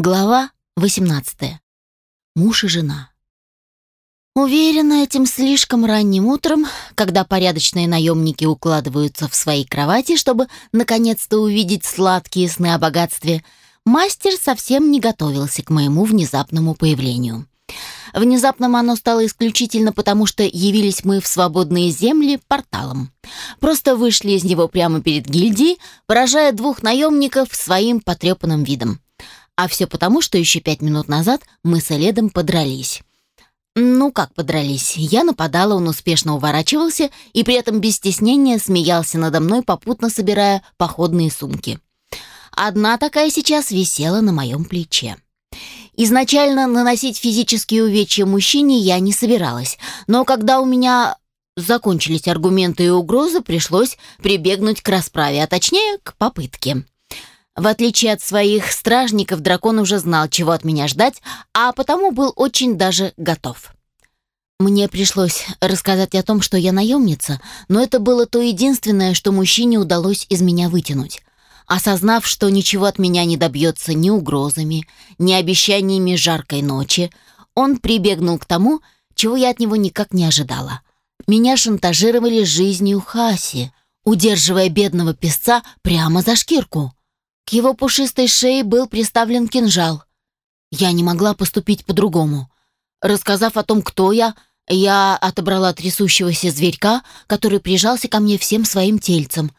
Глава 18. Муж и жена. Уверена, этим слишком ранним утром, когда порядочные наемники укладываются в свои кровати, чтобы наконец-то увидеть сладкие сны о богатстве, мастер совсем не готовился к моему внезапному появлению. Внезапным оно стало исключительно потому, что явились мы в свободные земли порталом. Просто вышли из него прямо перед гильдией, поражая двух наемников своим потрепанным видом. А все потому, что еще пять минут назад мы с Эледом подрались. Ну, как подрались? Я нападала, он успешно уворачивался и при этом без стеснения смеялся надо мной, попутно собирая походные сумки. Одна такая сейчас висела на моем плече. Изначально наносить физические увечья мужчине я не собиралась, но когда у меня закончились аргументы и угрозы, пришлось прибегнуть к расправе, а точнее к попытке. В отличие от своих стражников, дракон уже знал, чего от меня ждать, а потому был очень даже готов. Мне пришлось рассказать о том, что я наемница, но это было то единственное, что мужчине удалось из меня вытянуть. Осознав, что ничего от меня не добьется ни угрозами, ни обещаниями жаркой ночи, он прибегнул к тому, чего я от него никак не ожидала. Меня шантажировали жизнью Хаси, удерживая бедного песца прямо за шкирку. К его пушистой шее был приставлен кинжал. Я не могла поступить по-другому. Рассказав о том, кто я, я отобрала трясущегося зверька, который прижался ко мне всем своим тельцем.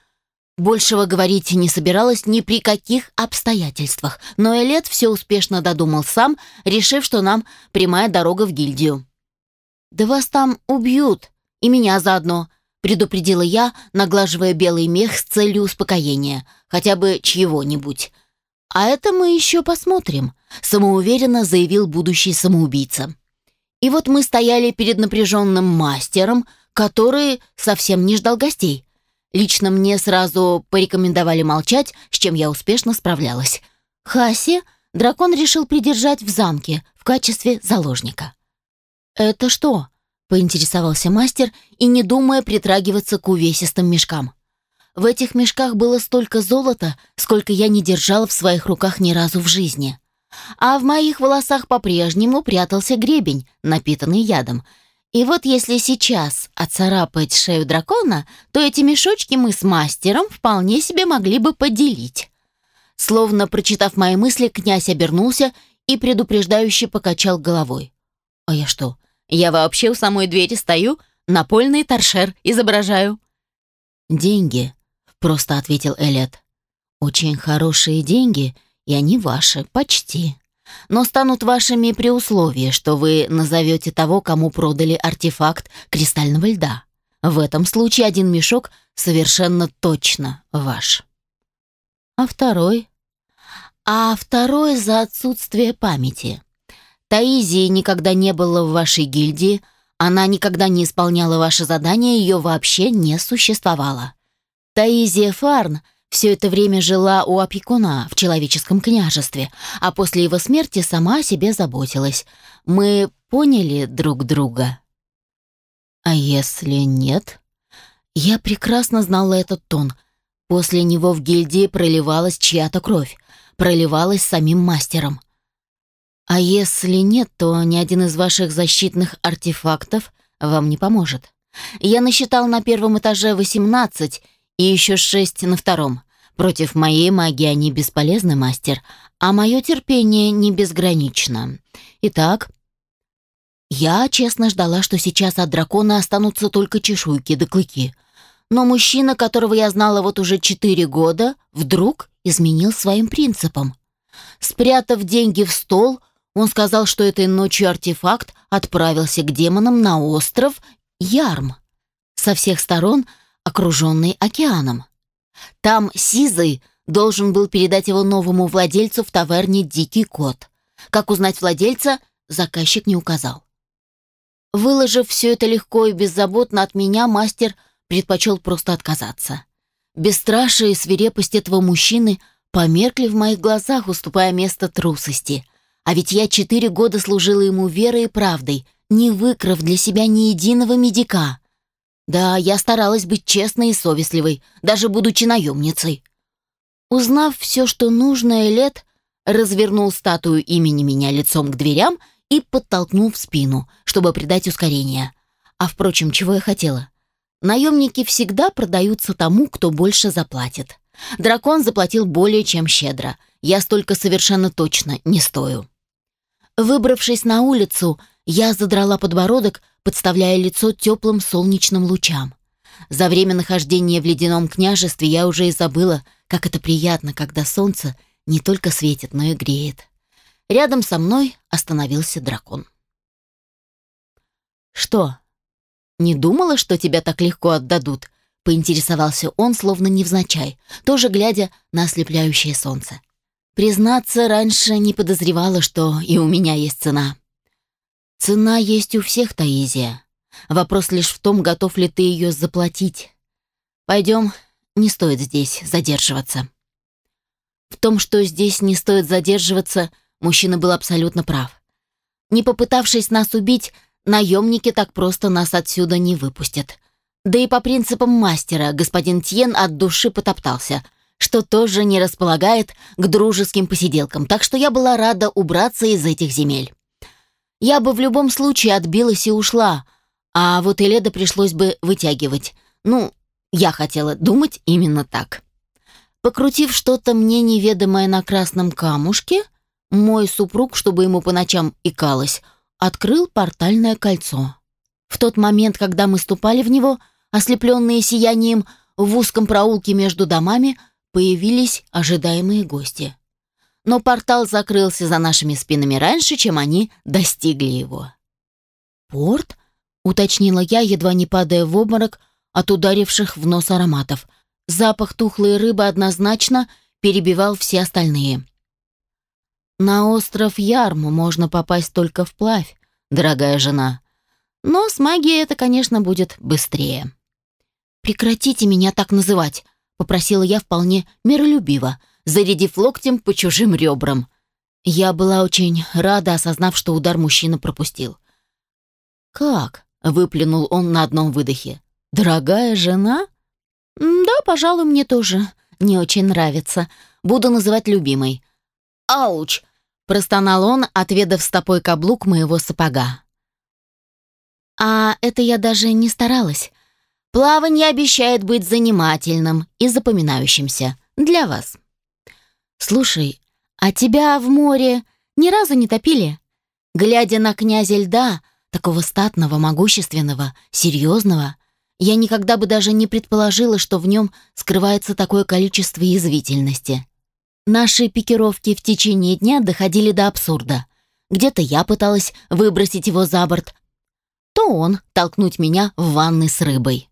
Большего говорить не собиралась ни при каких обстоятельствах, но Элет все успешно додумал сам, решив, что нам прямая дорога в гильдию. «Да вас там убьют, и меня заодно», предупредила я, наглаживая белый мех с целью успокоения, хотя бы чьего-нибудь. «А это мы еще посмотрим», — самоуверенно заявил будущий самоубийца. И вот мы стояли перед напряженным мастером, который совсем не ждал гостей. Лично мне сразу порекомендовали молчать, с чем я успешно справлялась. Хаси дракон решил придержать в замке в качестве заложника. «Это что?» Поинтересовался мастер и не думая притрагиваться к увесистым мешкам. В этих мешках было столько золота, сколько я не держала в своих руках ни разу в жизни. А в моих волосах по-прежнему прятался гребень, напитанный ядом. И вот если сейчас отцарапать шею дракона, то эти мешочки мы с мастером вполне себе могли бы поделить. Словно прочитав мои мысли, князь обернулся и предупреждающе покачал головой. «А я что, я вообще у самой двери стою, напольный торшер изображаю». «Деньги», — просто ответил Элет. «Очень хорошие деньги, и они ваши, почти. Но станут вашими при условии, что вы назовете того, кому продали артефакт кристального льда. В этом случае один мешок совершенно точно ваш». «А второй?» «А второй за отсутствие памяти». Таизии никогда не было в вашей гильдии, она никогда не исполняла ваши задания, ее вообще не существовало. Таизия Фарн все это время жила у опекуна в человеческом княжестве, а после его смерти сама о себе заботилась. Мы поняли друг друга. А если нет? Я прекрасно знала этот тон. После него в гильдии проливалась чья-то кровь, проливалась самим мастером. А если нет, то ни один из ваших защитных артефактов вам не поможет. Я насчитал на первом этаже 18 и еще 6 на втором. Против моей магии они бесполезны, мастер, а мое терпение не безгранично. Итак, я честно ждала, что сейчас от дракона останутся только чешуйки да клыки. Но мужчина, которого я знала вот уже четыре года, вдруг изменил своим принципам. Спрятав деньги в стол, он сказал, что этой ночью артефакт отправился к демонам на остров Ярм, со всех сторон окруженный океаном. Там Сизый должен был передать его новому владельцу в таверне «Дикий кот». Как узнать владельца, заказчик не указал. Выложив все это легко и беззаботно от меня, мастер предпочел просто отказаться. Бесстрашие и свирепость этого мужчины померкли в моих глазах, уступая место трусости. А ведь я четыре года служила ему верой и правдой, не выкрав для себя ни единого медика. Да, я старалась быть честной и совестливой, даже будучи наемницей. Узнав все, что нужно, Элет развернул статую имени меня лицом к дверям и подтолкнул в спину, чтобы придать ускорение. А впрочем, чего я хотела? Наемники всегда продаются тому, кто больше заплатит. Дракон заплатил более чем щедро. Я столько совершенно точно не стою. Выбравшись на улицу, я задрала подбородок, подставляя лицо теплым солнечным лучам. За время нахождения в ледяном княжестве я уже и забыла, как это приятно, когда солнце не только светит, но и греет. Рядом со мной остановился дракон. «Что, не думала, что тебя так легко отдадут?» — поинтересовался он, словно невзначай, тоже глядя на ослепляющее солнце. «Признаться, раньше не подозревала, что и у меня есть цена». «Цена есть у всех, Таизия. Вопрос лишь в том, готов ли ты ее заплатить. Пойдем, не стоит здесь задерживаться». В том, что здесь не стоит задерживаться, мужчина был абсолютно прав. Не попытавшись нас убить, наемники так просто нас отсюда не выпустят. Да и по принципам мастера господин Тьен от души потоптался, что тоже не располагает к дружеским посиделкам, так что я была рада убраться из этих земель. Я бы в любом случае отбилась и ушла, а вот Эледа пришлось бы вытягивать. Ну, я хотела думать именно так. Покрутив что-то мне неведомое на красном камушке, мой супруг, чтобы ему по ночам икалось, открыл портальное кольцо. В тот момент, когда мы ступали в него, ослепленные сиянием, в узком проулке между домами появились ожидаемые гости. Но портал закрылся за нашими спинами раньше, чем они достигли его. «Порт?» — уточнила я, едва не падая в обморок от ударивших в нос ароматов — Запах тухлой рыбы однозначно перебивал все остальные. «На остров Ярму можно попасть только вплавь, дорогая жена. Но с магией это, конечно, будет быстрее». «Прекратите меня так называть», — попросила я вполне миролюбиво, зарядив локтем по чужим ребрам. Я была очень рада, осознав, что удар мужчина пропустил. «Как?» — выплюнул он на одном выдохе. «Дорогая жена?» «Да, пожалуй, мне тоже не очень нравится. Буду называть любимой». «Ауч!» — простонал он, отведав стопой каблук моего сапога. «А это я даже не старалась. Плавание обещает быть занимательным и запоминающимся. Для вас». «Слушай, а тебя в море ни разу не топили?» Глядя на князя льда, такого статного, могущественного, серьезного, я никогда бы даже не предположила, что в нем скрывается такое количество язвительности. Наши пикировки в течение дня доходили до абсурда. Где-то я пыталась выбросить его за борт, то он толкнуть меня в ванны с рыбой.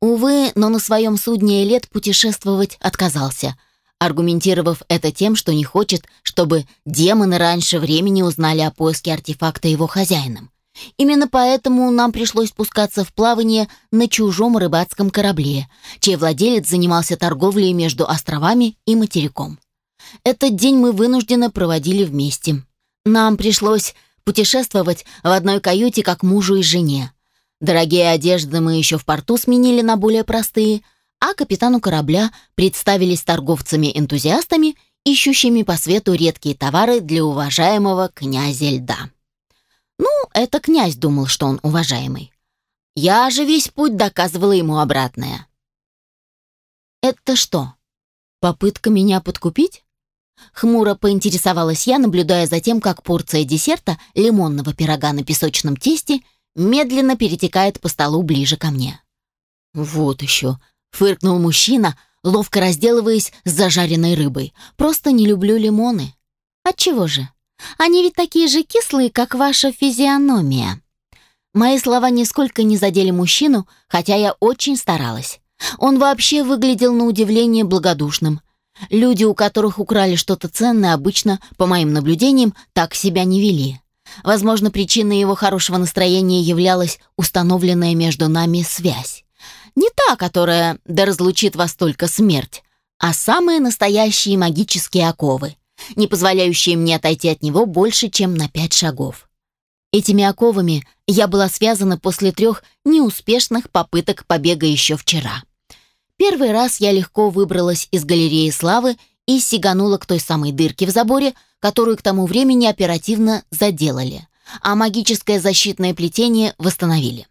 Увы, но на своем судне лет путешествовать отказался, аргументировав это тем, что не хочет, чтобы демоны раньше времени узнали о поиске артефакта его хозяином. Именно поэтому нам пришлось спускаться в плавание на чужом рыбацком корабле, чей владелец занимался торговлей между островами и материком. Этот день мы вынуждены проводили вместе. Нам пришлось путешествовать в одной каюте как мужу и жене. Дорогие одежды мы еще в порту сменили на более простые, а капитану корабля представились торговцами-энтузиастами, ищущими по свету редкие товары для уважаемого князя льда. Ну, это князь думал, что он уважаемый. Я же весь путь доказывала ему обратное. «Это что, попытка меня подкупить?» Хмуро поинтересовалась я, наблюдая за тем, как порция десерта лимонного пирога на песочном тесте медленно перетекает по столу ближе ко мне. «Вот еще», — фыркнул мужчина, ловко разделываясь с зажаренной рыбой. «Просто не люблю лимоны». «Отчего же?» Они ведь такие же кислые, как ваша физиономия». Мои слова нисколько не задели мужчину, хотя я очень старалась. Он вообще выглядел на удивление благодушным. Люди, у которых украли что-то ценное, обычно, по моим наблюдениям, так себя не вели. Возможно, причиной его хорошего настроения являлась установленная между нами связь. Не та, которая да разлучит вас только смерть, а самые настоящие магические оковы не позволяющие мне отойти от него больше, чем на пять шагов. Этими оковами я была связана после трех неуспешных попыток побега еще вчера. Первый раз я легко выбралась из галереи славы и сиганула к той самой дырке в заборе, которую к тому времени оперативно заделали, а магическое защитное плетение восстановили.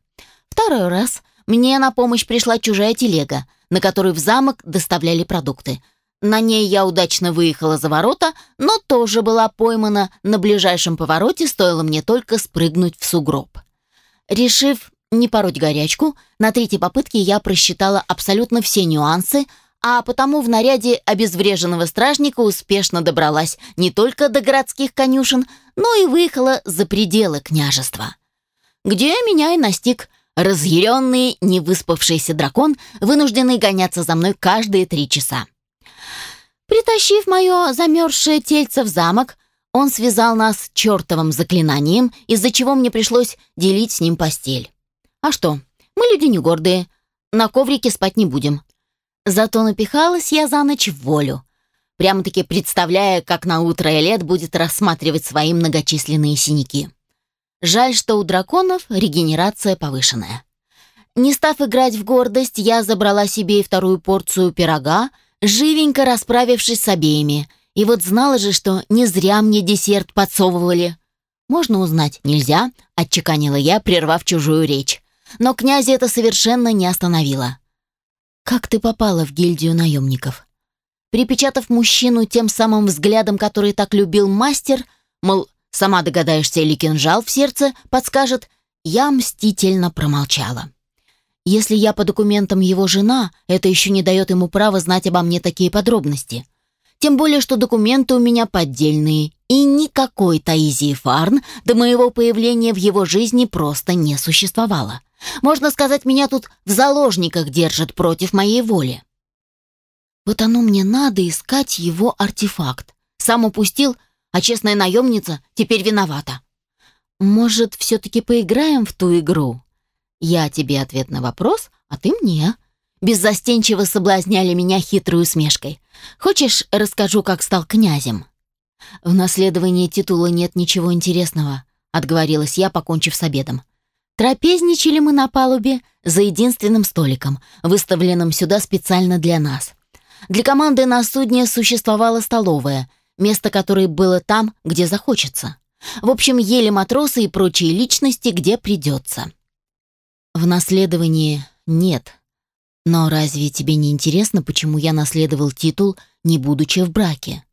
Второй раз мне на помощь пришла чужая телега, на которой в замок доставляли продукты. На ней я удачно выехала за ворота, но тоже была поймана на ближайшем повороте, стоило мне только спрыгнуть в сугроб. Решив не пороть горячку, на третьей попытке я просчитала абсолютно все нюансы, а потому в наряде обезвреженного стражника успешно добралась не только до городских конюшен, но и выехала за пределы княжества. Где меня и настиг разъяренный, невыспавшийся дракон, вынужденный гоняться за мной каждые три часа. Притащив мое замерзшее тельце в замок, он связал нас чертовым заклинанием, из-за чего мне пришлось делить с ним постель. А что, мы люди не гордые, на коврике спать не будем. Зато напихалась я за ночь в волю, прямо-таки представляя, как на утро Элет будет рассматривать свои многочисленные синяки. Жаль, что у драконов регенерация повышенная. Не став играть в гордость, я забрала себе и вторую порцию пирога, живенько расправившись с обеими. И вот знала же, что не зря мне десерт подсовывали. «Можно узнать?» «Нельзя», — отчеканила я, прервав чужую речь. Но князя это совершенно не остановило. «Как ты попала в гильдию наемников?» Припечатав мужчину тем самым взглядом, который так любил мастер, мол, Сама догадаешься или кинжал в сердце подскажет. Я мстительно промолчала. Если я по документам его жена, это еще не дает ему права знать обо мне такие подробности. Тем более, что документы у меня поддельные, и никакой Таизии Фарн до моего появления в его жизни просто не существовало. Можно сказать, меня тут в заложниках держат против моей воли. Вот оно мне надо искать его артефакт. Сам упустил, а честная наемница теперь виновата. Может, все-таки поиграем в ту игру? Я тебе ответ на вопрос, а ты мне. Беззастенчиво соблазняли меня хитрой усмешкой. Хочешь, расскажу, как стал князем? В наследовании титула нет ничего интересного, отговорилась я, покончив с обедом. Трапезничали мы на палубе за единственным столиком, выставленным сюда специально для нас. Для команды на судне существовала столовая — место которой было там, где захочется. В общем, ели матросы и прочие личности, где придется. В наследовании нет. Но разве тебе не интересно, почему я наследовал титул, не будучи в браке?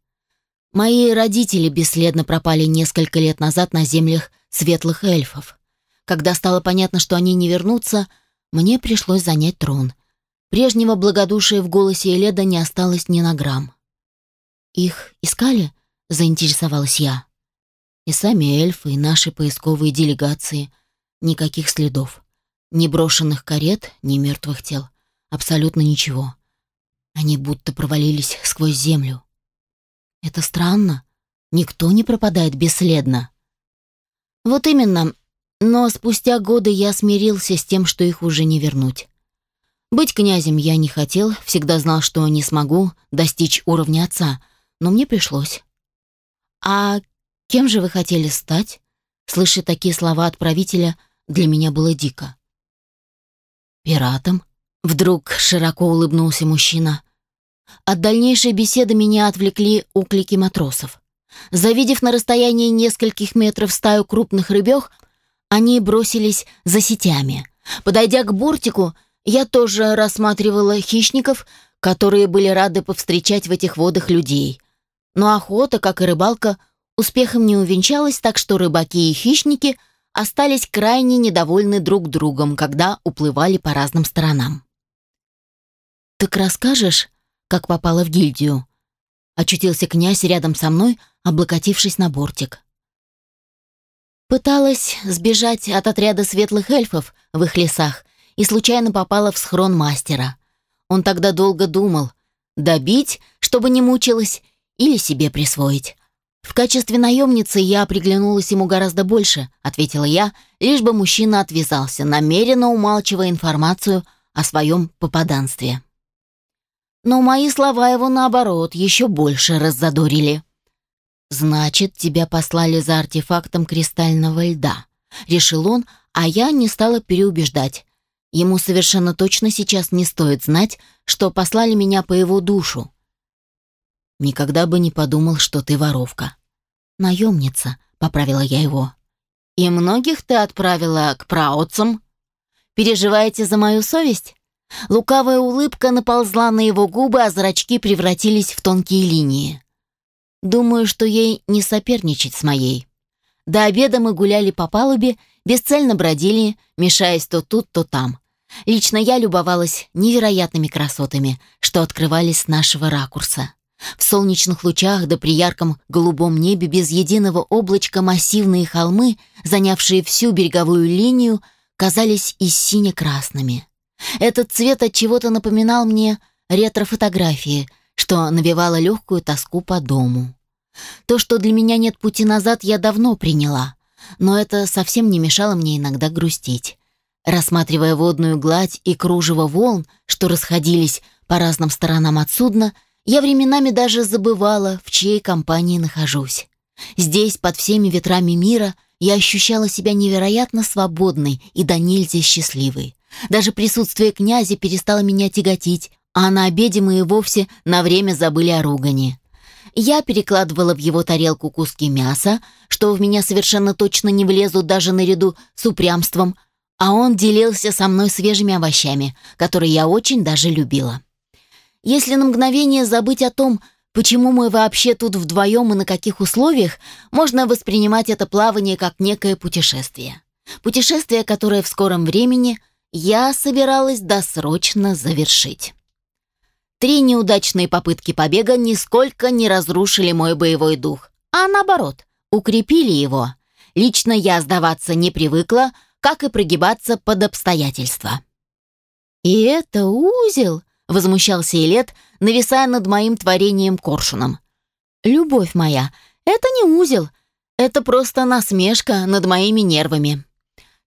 Мои родители бесследно пропали несколько лет назад на землях светлых эльфов. Когда стало понятно, что они не вернутся, мне пришлось занять трон. Прежнего благодушия в голосе Эледа не осталось ни на грамм. «Их искали?» — заинтересовалась я. «И сами эльфы, и наши поисковые делегации. Никаких следов. Ни брошенных карет, ни мертвых тел. Абсолютно ничего. Они будто провалились сквозь землю. Это странно. Никто не пропадает бесследно. Вот именно. Но спустя годы я смирился с тем, что их уже не вернуть. Быть князем я не хотел, всегда знал, что не смогу достичь уровня отца — но мне пришлось. «А кем же вы хотели стать?» Слышать такие слова от правителя для меня было дико. «Пиратом?» — вдруг широко улыбнулся мужчина. От дальнейшей беседы меня отвлекли уклики матросов. Завидев на расстоянии нескольких метров стаю крупных рыбёх, они бросились за сетями. Подойдя к бортику, я тоже рассматривала хищников, которые были рады повстречать в этих водах людей. Но охота, как и рыбалка, успехом не увенчалась, так что рыбаки и хищники остались крайне недовольны друг другом, когда уплывали по разным сторонам. «Так расскажешь, как попала в гильдию?» Очутился князь рядом со мной, облокотившись на бортик. Пыталась сбежать от отряда светлых эльфов в их лесах и случайно попала в схрон мастера. Он тогда долго думал, добить, чтобы не мучилась, или себе присвоить. В качестве наемницы я приглянулась ему гораздо больше, ответила я, лишь бы мужчина отвязался, намеренно умалчивая информацию о своем попаданстве. Но мои слова его, наоборот, еще больше раззадорили. «Значит, тебя послали за артефактом кристального льда», — решил он, а я не стала переубеждать. Ему совершенно точно сейчас не стоит знать, что послали меня по его душу. Никогда бы не подумал, что ты воровка. Наемница, поправила я его. И многих ты отправила к праотцам? Переживаете за мою совесть? Лукавая улыбка наползла на его губы, а зрачки превратились в тонкие линии. Думаю, что ей не соперничать с моей. До обеда мы гуляли по палубе, бесцельно бродили, мешаясь то тут, то там. Лично я любовалась невероятными красотами, что открывались с нашего ракурса. В солнечных лучах да при ярком голубом небе без единого облачка массивные холмы, занявшие всю береговую линию, казались и сине-красными. Этот цвет от чего-то напоминал мне ретро-фотографии, что навевало легкую тоску по дому. То, что для меня нет пути назад, я давно приняла, но это совсем не мешало мне иногда грустить. Рассматривая водную гладь и кружево волн, что расходились по разным сторонам от судна, я временами даже забывала, в чьей компании нахожусь. Здесь, под всеми ветрами мира, я ощущала себя невероятно свободной и до нельзя счастливой. Даже присутствие князя перестало меня тяготить, а на обеде мы и вовсе на время забыли о ругани. Я перекладывала в его тарелку куски мяса, что в меня совершенно точно не влезут даже наряду с упрямством, а он делился со мной свежими овощами, которые я очень даже любила. Если на мгновение забыть о том, почему мы вообще тут вдвоем и на каких условиях, можно воспринимать это плавание как некое путешествие. Путешествие, которое в скором времени я собиралась досрочно завершить. Три неудачные попытки побега нисколько не разрушили мой боевой дух, а наоборот, укрепили его. Лично я сдаваться не привыкла, как и прогибаться под обстоятельства. «И это узел?» — возмущался Илет, нависая над моим творением коршуном. «Любовь моя, это не узел, это просто насмешка над моими нервами».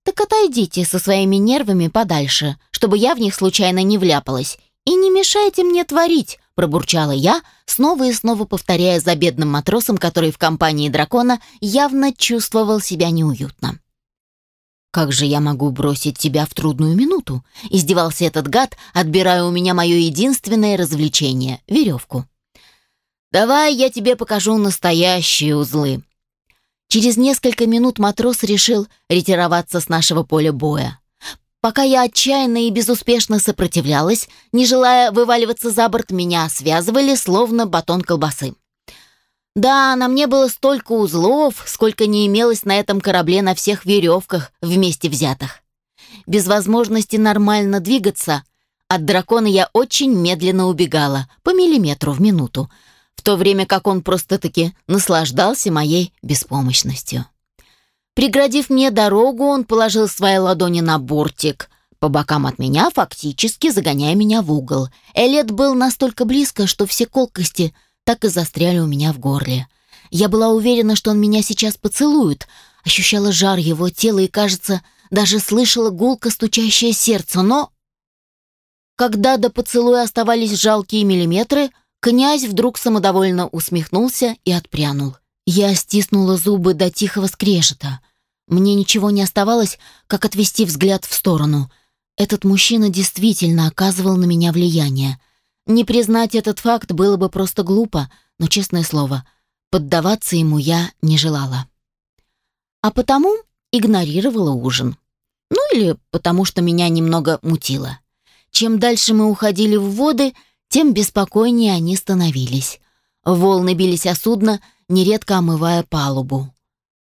«Так отойдите со своими нервами подальше, чтобы я в них случайно не вляпалась, «И не мешайте мне творить», — пробурчала я, снова и снова повторяя за бедным матросом, который в компании дракона явно чувствовал себя неуютно. «Как же я могу бросить тебя в трудную минуту?» — издевался этот гад, отбирая у меня мое единственное развлечение — веревку. «Давай я тебе покажу настоящие узлы». Через несколько минут матрос решил ретироваться с нашего поля боя. Пока я отчаянно и безуспешно сопротивлялась, не желая вываливаться за борт, меня связывали, словно батон колбасы. Да, на мне было столько узлов, сколько не имелось на этом корабле на всех веревках вместе взятых. Без возможности нормально двигаться, от дракона я очень медленно убегала, по миллиметру в минуту, в то время как он просто-таки наслаждался моей беспомощностью. Преградив мне дорогу, он положил свои ладони на бортик, по бокам от меня, фактически загоняя меня в угол. Элет был настолько близко, что все колкости так и застряли у меня в горле. Я была уверена, что он меня сейчас поцелует, ощущала жар его тела и, кажется, даже слышала гулко стучащее сердце, но... Когда до поцелуя оставались жалкие миллиметры, князь вдруг самодовольно усмехнулся и отпрянул. Я стиснула зубы до тихого скрежета. Мне ничего не оставалось, как отвести взгляд в сторону. Этот мужчина действительно оказывал на меня влияние. Не признать этот факт было бы просто глупо, но, честное слово, поддаваться ему я не желала. А потому игнорировала ужин. Ну или потому что меня немного мутило. Чем дальше мы уходили в воды, тем беспокойнее они становились. Волны бились о судно, нередко омывая палубу.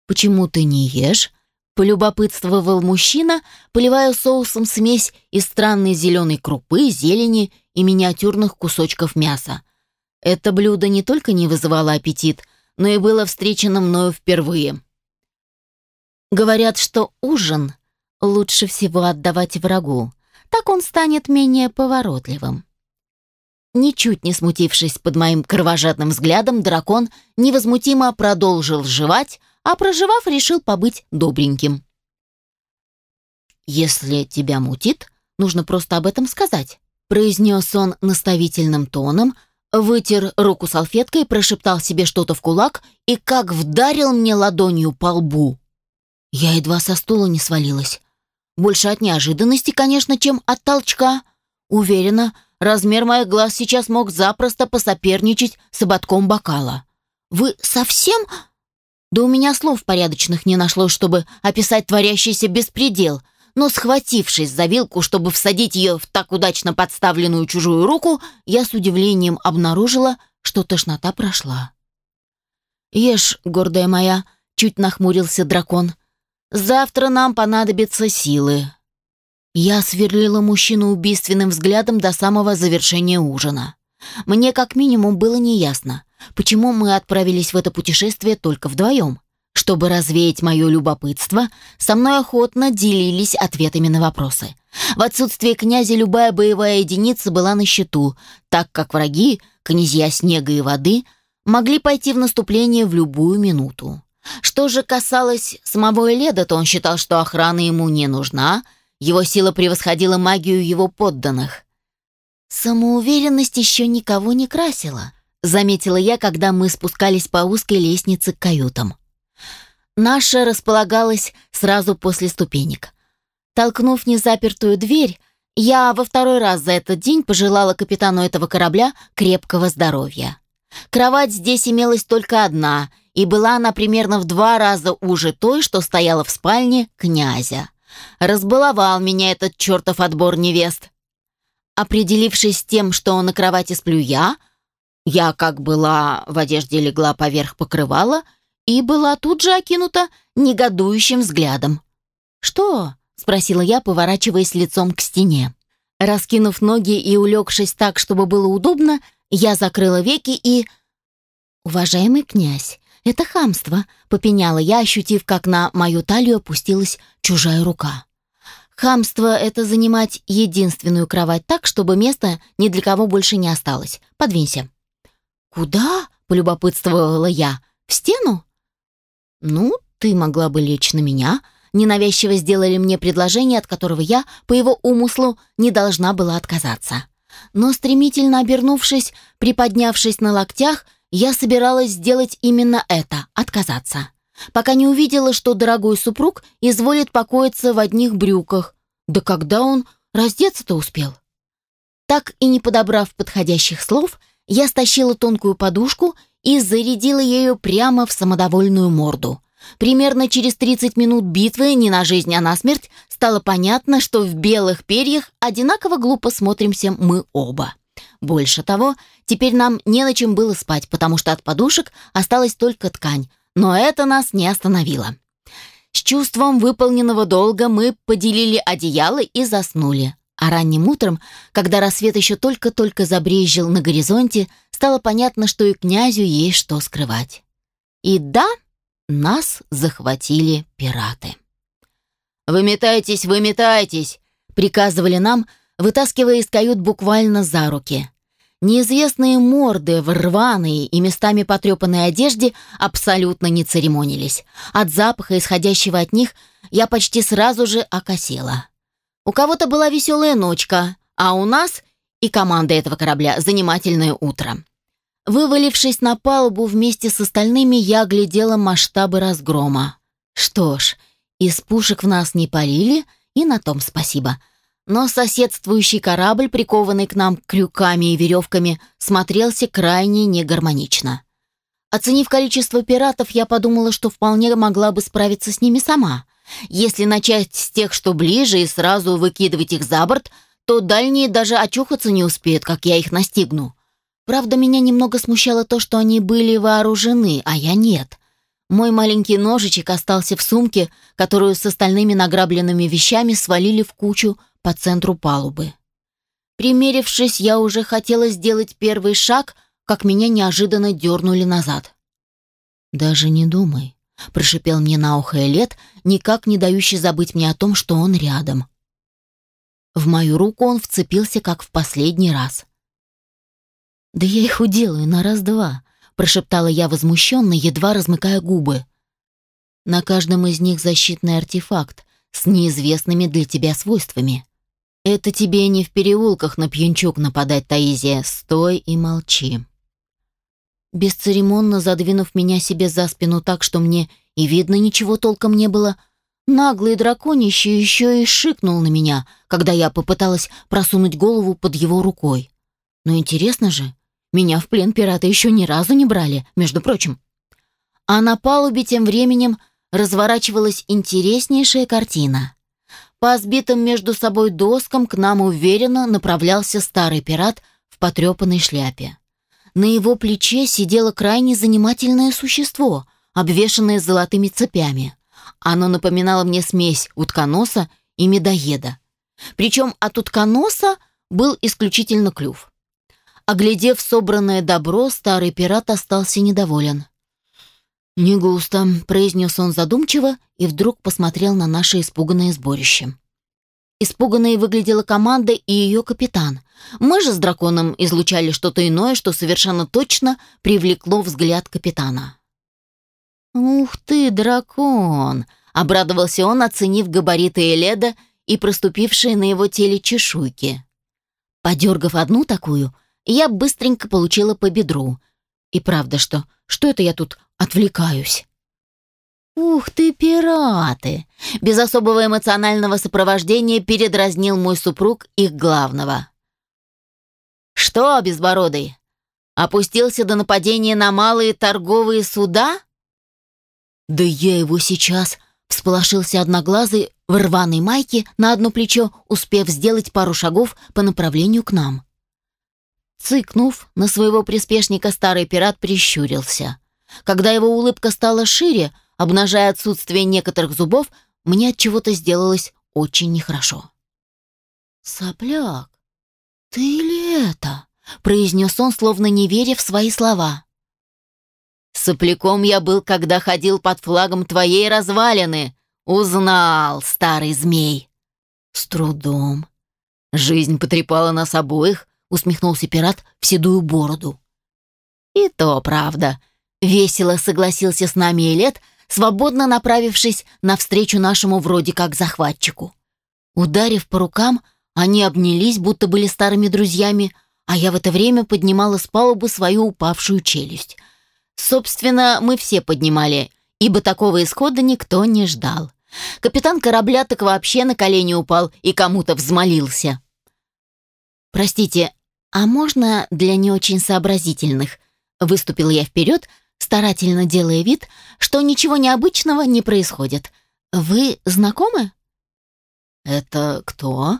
«Почему ты не ешь?» — полюбопытствовал мужчина, поливая соусом смесь из странной зеленой крупы, зелени и миниатюрных кусочков мяса. Это блюдо не только не вызывало аппетит, но и было встречено мною впервые. Говорят, что ужин лучше всего отдавать врагу, так он станет менее поворотливым. Ничуть не смутившись под моим кровожадным взглядом, дракон невозмутимо продолжил жевать, а проживав, решил побыть добреньким. «Если тебя мутит, нужно просто об этом сказать», произнес он наставительным тоном, вытер руку салфеткой, прошептал себе что-то в кулак и как вдарил мне ладонью по лбу. Я едва со стула не свалилась. Больше от неожиданности, конечно, чем от толчка. Уверена, размер моих глаз сейчас мог запросто посоперничать с ободком бокала. «Вы совсем...» Да у меня слов порядочных не нашлось, чтобы описать творящийся беспредел, но, схватившись за вилку, чтобы всадить ее в так удачно подставленную чужую руку, я с удивлением обнаружила, что тошнота прошла. «Ешь, гордая моя», — чуть нахмурился дракон. «Завтра нам понадобятся силы». Я сверлила мужчину убийственным взглядом до самого завершения ужина. Мне как минимум было неясно, почему мы отправились в это путешествие только вдвоем. Чтобы развеять мое любопытство, со мной охотно делились ответами на вопросы. В отсутствие князя любая боевая единица была на счету, так как враги, князья снега и воды, могли пойти в наступление в любую минуту. Что же касалось самого Эледа, то он считал, что охрана ему не нужна, его сила превосходила магию его подданных. Самоуверенность еще никого не красила, заметила я, когда мы спускались по узкой лестнице к каютам. Наша располагалась сразу после ступенек. Толкнув незапертую дверь, я во второй раз за этот день пожелала капитану этого корабля крепкого здоровья. Кровать здесь имелась только одна, и была она примерно в два раза уже той, что стояла в спальне князя. Разбаловал меня этот чертов отбор невест. Определившись с тем, что на кровати сплю я, я, как была, в одежде легла поверх покрывала — и была тут же окинута негодующим взглядом. «Что?» — спросила я, поворачиваясь лицом к стене. Раскинув ноги и улегшись так, чтобы было удобно, я закрыла веки и... «Уважаемый князь, это хамство», — попеняла я, ощутив, как на мою талию опустилась чужая рука. «Хамство — это занимать единственную кровать так, чтобы места ни для кого больше не осталось. Подвинься». «Куда?» — полюбопытствовала я. «В стену?» «Ну, ты могла бы лечь на меня», ненавязчиво сделали мне предложение, от которого я, по его умыслу, не должна была отказаться. Но стремительно обернувшись, приподнявшись на локтях, я собиралась сделать именно это — отказаться. Пока не увидела, что дорогой супруг изволит покоиться в одних брюках. Да когда он раздеться-то успел? Так и не подобрав подходящих слов, я стащила тонкую подушку и зарядила ею прямо в самодовольную морду. Примерно через 30 минут битвы не на жизнь, а на смерть стало понятно, что в белых перьях одинаково глупо смотримся мы оба. Больше того, теперь нам не на чем было спать, потому что от подушек осталась только ткань, но это нас не остановило. С чувством выполненного долга мы поделили одеяло и заснули. А ранним утром, когда рассвет еще только-только забрезжил на горизонте, стало понятно, что и князю есть что скрывать. И да, нас захватили пираты. «Выметайтесь, выметайтесь!» — приказывали нам, вытаскивая из кают буквально за руки. Неизвестные морды в рваной и местами потрепанной одежде абсолютно не церемонились. От запаха, исходящего от них, я почти сразу же окосела. У кого-то была веселая ночка, а у нас и команда этого корабля занимательное утро. Вывалившись на палубу вместе с остальными, я глядела масштабы разгрома. Что ж, из пушек в нас не полили, и на том спасибо. Но соседствующий корабль, прикованный к нам крюками и веревками, смотрелся крайне негармонично. Оценив количество пиратов, я подумала, что вполне могла бы справиться с ними сама. Если начать с тех, что ближе, и сразу выкидывать их за борт, то дальние даже очухаться не успеют, как я их настигну. Правда, меня немного смущало то, что они были вооружены, а я нет. Мой маленький ножичек остался в сумке, которую с остальными награбленными вещами свалили в кучу по центру палубы. Примерившись, я уже хотела сделать первый шаг, как меня неожиданно дернули назад. «Даже не думай», — прошипел мне на ухо Элет, никак не дающий забыть мне о том, что он рядом. В мою руку он вцепился, как в последний раз. «Да я их уделаю на раз-два», — прошептала я возмущенно, едва размыкая губы. «На каждом из них защитный артефакт с неизвестными для тебя свойствами. Это тебе не в переулках на пьянчук нападать, Таизия. Стой и молчи». Бесцеремонно задвинув меня себе за спину так, что мне и видно ничего толком не было, Наглый драконище еще и шикнул на меня, когда я попыталась просунуть голову под его рукой. Но интересно же, меня в плен пираты еще ни разу не брали, между прочим. А на палубе тем временем разворачивалась интереснейшая картина. По сбитым между собой доскам к нам уверенно направлялся старый пират в потрепанной шляпе. На его плече сидело крайне занимательное существо, обвешанное золотыми цепями. Оно напоминало мне смесь утконоса и медоеда. Причем от утконоса был исключительно клюв. Оглядев собранное добро, старый пират остался недоволен. «Не густо», — произнес он задумчиво и вдруг посмотрел на наше испуганное сборище. Испуганной выглядела команда и ее капитан. Мы же с драконом излучали что-то иное, что совершенно точно привлекло взгляд капитана. «Ух ты, дракон!» — обрадовался он, оценив габариты Эледа и проступившие на его теле чешуйки. Подергав одну такую, я быстренько получила по бедру. И правда что, что это я тут отвлекаюсь? «Ух ты, пираты!» Без особого эмоционального сопровождения передразнил мой супруг их главного. «Что, Безбородый, опустился до нападения на малые торговые суда?» «Да я его сейчас!» — всполошился одноглазый в рваной майке на одно плечо, успев сделать пару шагов по направлению к нам. Цыкнув на своего приспешника, старый пират прищурился. Когда его улыбка стала шире, обнажая отсутствие некоторых зубов, мне от чего-то сделалось очень нехорошо. «Сопляк, ты ли это?» — произнес он, словно не веря в свои слова. «Сопляком я был, когда ходил под флагом твоей развалины. Узнал, старый змей». «С трудом». «Жизнь потрепала нас обоих», — усмехнулся пират в седую бороду. «И то правда», — весело согласился с нами Элет, свободно направившись навстречу нашему вроде как захватчику. Ударив по рукам, они обнялись, будто были старыми друзьями, а я в это время поднимала с палубы свою упавшую челюсть. Собственно, мы все поднимали, ибо такого исхода никто не ждал. Капитан корабля так вообще на колени упал и кому-то взмолился. «Простите, а можно для не очень сообразительных?» Выступила я вперед, старательно делая вид, что ничего необычного не происходит. «Вы знакомы?» «Это кто?»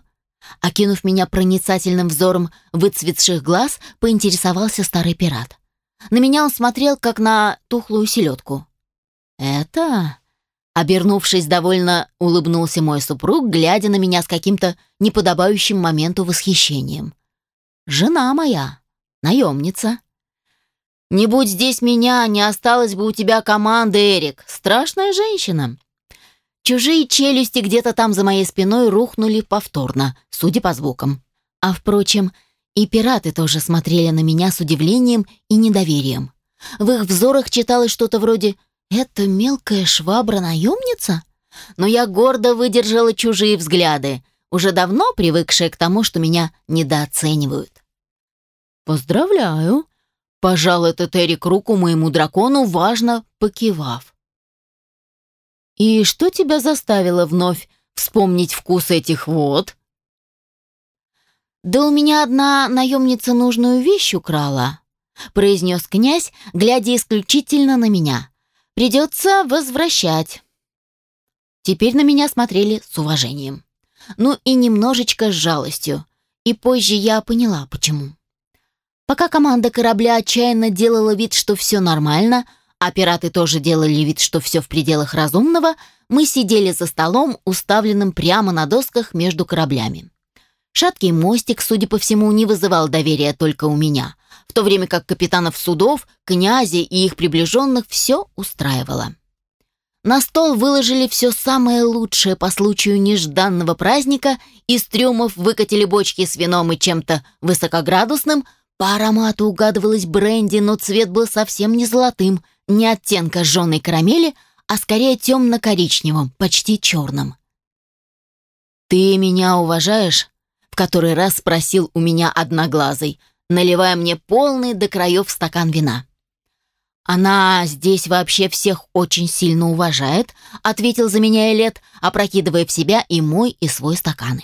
Окинув меня проницательным взором выцветших глаз, поинтересовался старый пират. На меня он смотрел, как на тухлую селедку. «Это...» Обернувшись, довольно улыбнулся мой супруг, глядя на меня с каким-то неподобающим моменту восхищением. «Жена моя, наемница». «Не будь здесь меня, не осталось бы у тебя команды, Эрик. Страшная женщина». Чужие челюсти где-то там за моей спиной рухнули повторно, судя по звукам. А впрочем, и пираты тоже смотрели на меня с удивлением и недоверием. В их взорах читалось что-то вроде «Это мелкая швабра-наемница?» Но я гордо выдержала чужие взгляды, уже давно привыкшая к тому, что меня недооценивают. «Поздравляю!» Пожал этот Эрик руку моему дракону, важно покивав. «И что тебя заставило вновь вспомнить вкус этих вод?» «Да у меня одна наемница нужную вещь украла», — произнес князь, глядя исключительно на меня. «Придется возвращать». Теперь на меня смотрели с уважением. Ну и немножечко с жалостью. И позже я поняла, почему. Пока команда корабля отчаянно делала вид, что все нормально, а пираты тоже делали вид, что все в пределах разумного, мы сидели за столом, уставленным прямо на досках между кораблями. Шаткий мостик, судя по всему, не вызывал доверия только у меня, в то время как капитанов судов, князей и их приближенных все устраивало. На стол выложили все самое лучшее по случаю нежданного праздника, из трюмов выкатили бочки с вином и чем-то высокоградусным – по аромату угадывалась бренди, но цвет был совсем не золотым, не оттенка жженой карамели, а скорее темно-коричневым, почти черным. «Ты меня уважаешь?» — в который раз спросил у меня одноглазый, наливая мне полный до краев стакан вина. «Она здесь вообще всех очень сильно уважает», — ответил за меня Элет, опрокидывая в себя и мой, и свой стаканы.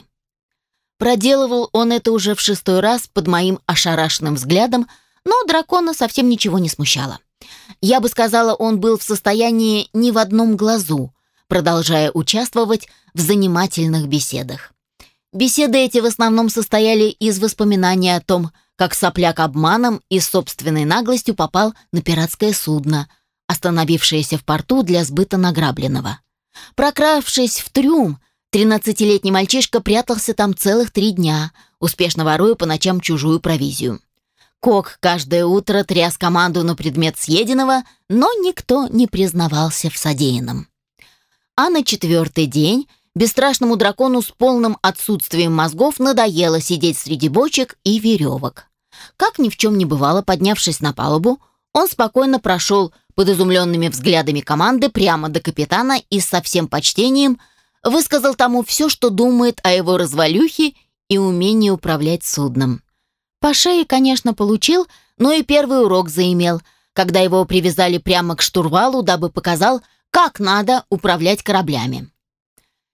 Проделывал он это уже в шестой раз под моим ошарашенным взглядом, но дракона совсем ничего не смущало. Я бы сказала, он был в состоянии ни в одном глазу, продолжая участвовать в занимательных беседах. Беседы эти в основном состояли из воспоминаний о том, как сопляк обманом и собственной наглостью попал на пиратское судно, остановившееся в порту для сбыта награбленного. Прокравшись в трюм, тринадцатилетний мальчишка прятался там целых три дня, успешно воруя по ночам чужую провизию. Кок каждое утро тряс команду на предмет съеденного, но никто не признавался в содеянном. А на четвертый день бесстрашному дракону с полным отсутствием мозгов надоело сидеть среди бочек и веревок. Как ни в чем не бывало, поднявшись на палубу, он спокойно прошел под изумленными взглядами команды прямо до капитана и со всем почтением высказал тому все, что думает о его развалюхе и умении управлять судном. По шее, конечно, получил, но и первый урок заимел, когда его привязали прямо к штурвалу, дабы показал, как надо управлять кораблями.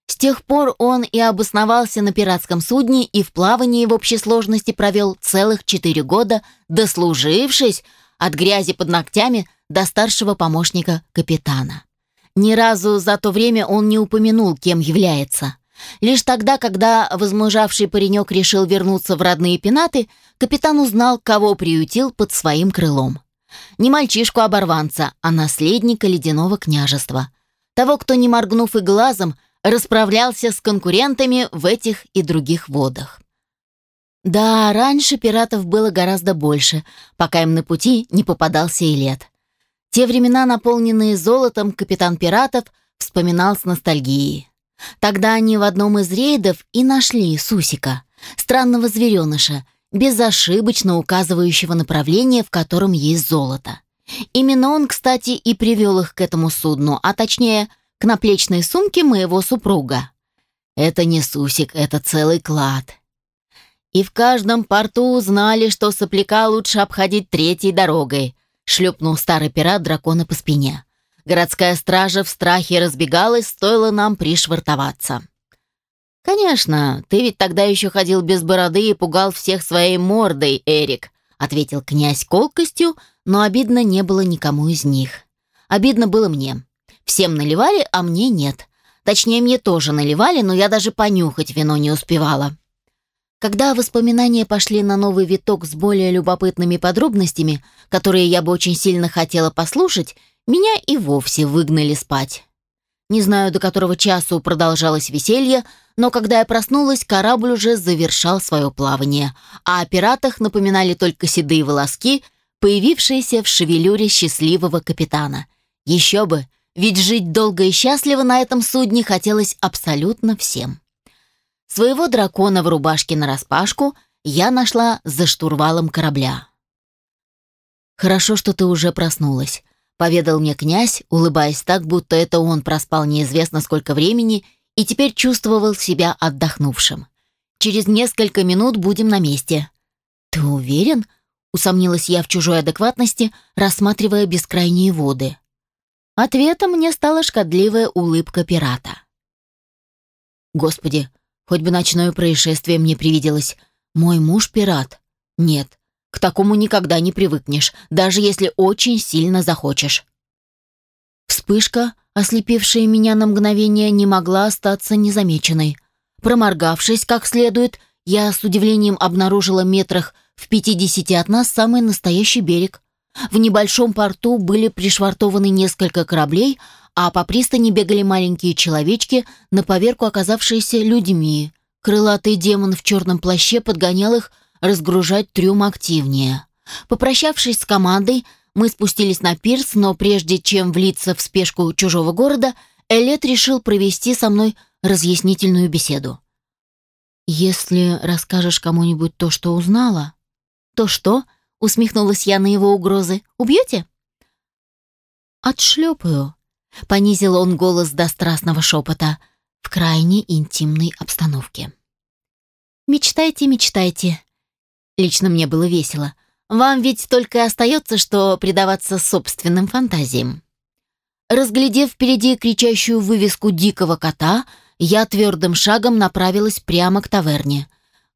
С тех пор он и обосновался на пиратском судне и в плавании в общей сложности провел целых четыре года, дослужившись от грязи под ногтями до старшего помощника капитана. Ни разу за то время он не упомянул, кем является. Лишь тогда, когда возмужавший паренек решил вернуться в родные пенаты, капитан узнал, кого приютил под своим крылом. Не мальчишку-оборванца, а наследника ледяного княжества. Того, кто, не моргнув и глазом, расправлялся с конкурентами в этих и других водах. Да, раньше пиратов было гораздо больше, пока им на пути не попадался и лет. Те времена, наполненные золотом, капитан пиратов вспоминал с ностальгией. Тогда они в одном из рейдов и нашли Сусика, странного звереныша, безошибочно указывающего направление, в котором есть золото. Именно он, кстати, и привел их к этому судну, а точнее, к наплечной сумке моего супруга. Это не Сусик, это целый клад. И в каждом порту знали, что сопляка лучше обходить третьей дорогой, шлепнул старый пират дракона по спине. Городская стража в страхе разбегалась, стоило нам пришвартоваться. «Конечно, ты ведь тогда еще ходил без бороды и пугал всех своей мордой, Эрик», ответил князь колкостью, но обидно не было никому из них. Обидно было мне. Всем наливали, а мне нет. Точнее, мне тоже наливали, но я даже понюхать вино не успевала. Когда воспоминания пошли на новый виток с более любопытными подробностями, которые я бы очень сильно хотела послушать, меня и вовсе выгнали спать. Не знаю, до которого часу продолжалось веселье, но когда я проснулась, корабль уже завершал свое плавание, а о пиратах напоминали только седые волоски, появившиеся в шевелюре счастливого капитана. Еще бы, ведь жить долго и счастливо на этом судне хотелось абсолютно всем. Своего дракона в рубашке нараспашку я нашла за штурвалом корабля. «Хорошо, что ты уже проснулась», поведал мне князь, улыбаясь так, будто это он проспал неизвестно сколько времени и теперь чувствовал себя отдохнувшим. Через несколько минут будем на месте. Ты уверен? усомнилась я в чужой адекватности, рассматривая бескрайние воды. Ответом мне стала шкодливая улыбка пирата. Господи, хоть бы ночное происшествие мне привиделось. Мой муж пират. Нет, к такому никогда не привыкнешь, даже если очень сильно захочешь. Вспышка, ослепившая меня на мгновение, не могла остаться незамеченной. Проморгавшись как следует, я с удивлением обнаружила метрах в пятидесяти от нас самый настоящий берег. В небольшом порту были пришвартованы несколько кораблей, а по пристани бегали маленькие человечки, на поверку оказавшиеся людьми. Крылатый демон в черном плаще подгонял их разгружать трюм активнее. Попрощавшись с командой, мы спустились на пирс, но прежде чем влиться в спешку чужого города, Элет решил провести со мной разъяснительную беседу. «Если расскажешь кому-нибудь то, что узнала...» «То что?» — усмехнулась я на его угрозы. «Убьете?» «Отшлепаю», — понизил он голос до страстного шепота в крайне интимной обстановке. «Мечтайте, мечтайте. Лично мне было весело. Вам ведь только и остается, что предаваться собственным фантазиям. Разглядев впереди кричащую вывеску дикого кота, я твердым шагом направилась прямо к таверне.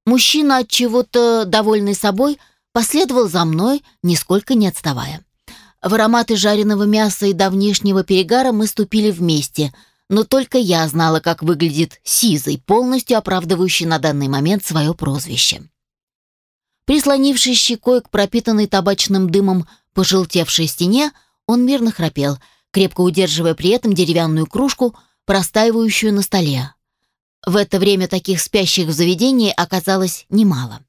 Мужчина, от чего-то довольный собой, последовал за мной, нисколько не отставая. В ароматы жареного мяса и давнишнего перегара мы ступили вместе, но только я знала, как выглядит Сизый, полностью оправдывающий на данный момент свое прозвище. Прислонившись щекой к пропитанной табачным дымом пожелтевшей стене, он мирно храпел, крепко удерживая при этом деревянную кружку, простаивающую на столе. В это время таких спящих в заведении оказалось немало.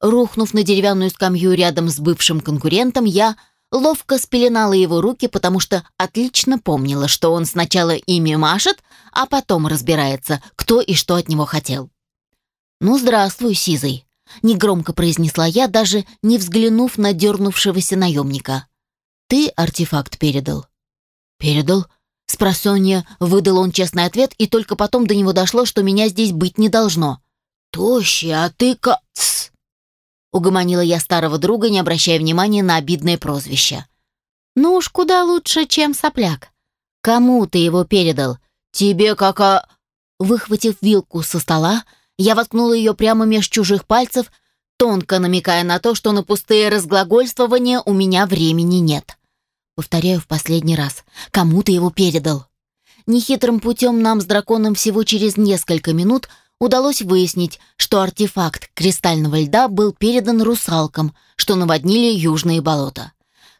Рухнув на деревянную скамью рядом с бывшим конкурентом, я ловко спеленала его руки, потому что отлично помнила, что он сначала ими машет, а потом разбирается, кто и что от него хотел. «Ну, здравствуй, Сизый», негромко произнесла я, даже не взглянув на дернувшегося наемника. «Ты артефакт передал?» «Передал?» Спросонья выдал он честный ответ, и только потом до него дошло, что меня здесь быть не должно. «Тощий, а ты-ка...» Угомонила я старого друга, не обращая внимания на обидное прозвище. «Ну уж куда лучше, чем сопляк. Кому ты его передал? Тебе как а...» Выхватив вилку со стола, я воткнула ее прямо меж чужих пальцев, тонко намекая на то, что на пустые разглагольствования у меня времени нет. Повторяю в последний раз. Кому ты его передал? Нехитрым путем нам с драконом всего через несколько минут удалось выяснить, что артефакт кристального льда был передан русалкам, что наводнили южные болота.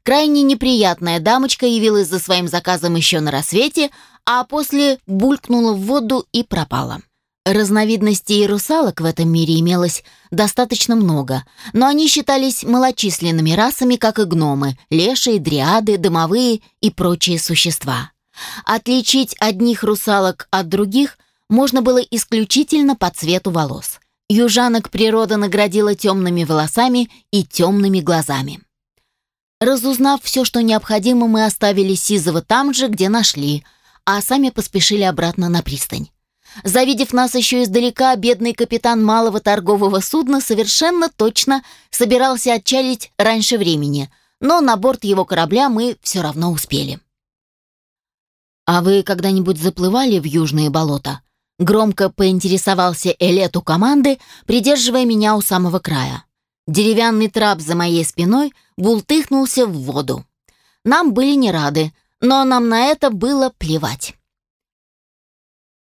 Крайне неприятная дамочка явилась за своим заказом еще на рассвете, а после булькнула в воду и пропала. Разновидностей русалок в этом мире имелось достаточно много, но они считались малочисленными расами, как и гномы, лешие, дриады, домовые и прочие существа. Отличить одних русалок от других можно было исключительно по цвету волос. Южанок природа наградила темными волосами и темными глазами. Разузнав все, что необходимо, мы оставили Сизова там же, где нашли, а сами поспешили обратно на пристань. Завидев нас еще издалека, бедный капитан малого торгового судна совершенно точно собирался отчалить раньше времени, но на борт его корабля мы все равно успели. «А вы когда-нибудь заплывали в южные болота?» Громко поинтересовался Элет у команды, придерживая меня у самого края. Деревянный трап за моей спиной бултыхнулся в воду. Нам были не рады, но нам на это было плевать.